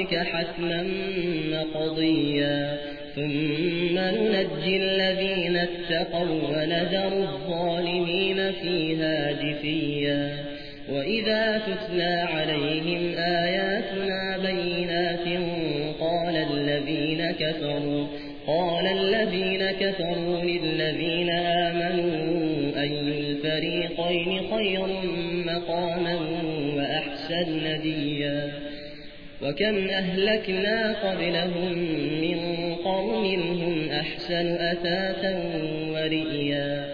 ربك حتما مقضيا. ثم ننجي الذين اتقوا ونذر الظالمين فيها جثيا. وإذا تتلى عليهم آياتنا بينات قال الذين كفروا قال الذين كفروا للذين آمنوا أي الفريقين خير مقاما وأحسن نديا وكم أهلكنا قبلهم من قوم هم أحسن أثاثا ورئيا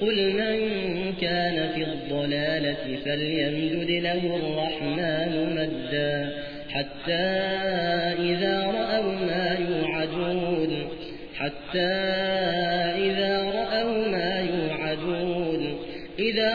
قل من كان في الضلالة فليمدد له الرحمن مدا حتى إذا رأوا ما يوعدون حتى إذا رأوا ما يوعدون إذا